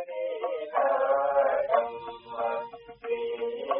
Hari Hari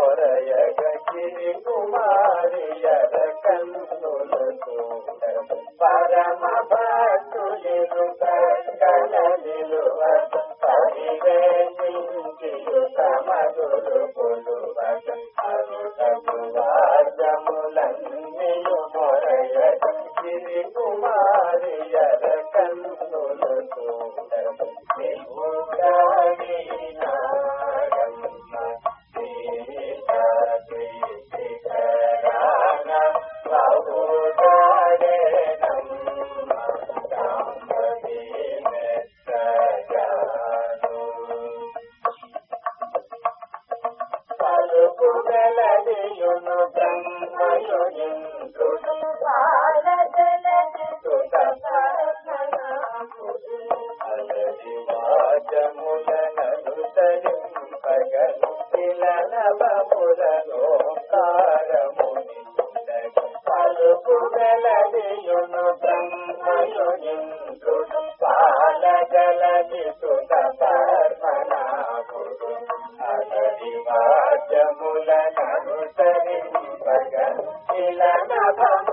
కోరయగిరి కుమారియర కన్నులకు పరమ భక్తులు పలుకుగలదియును బ్రహ్మయుగిందు పాలగలది సుత అలది వాచములను తరింపగలు పిలనవములను కారముని పలుకుగలదియును బ్రహ్మయుగిందు పాలగలది Papa.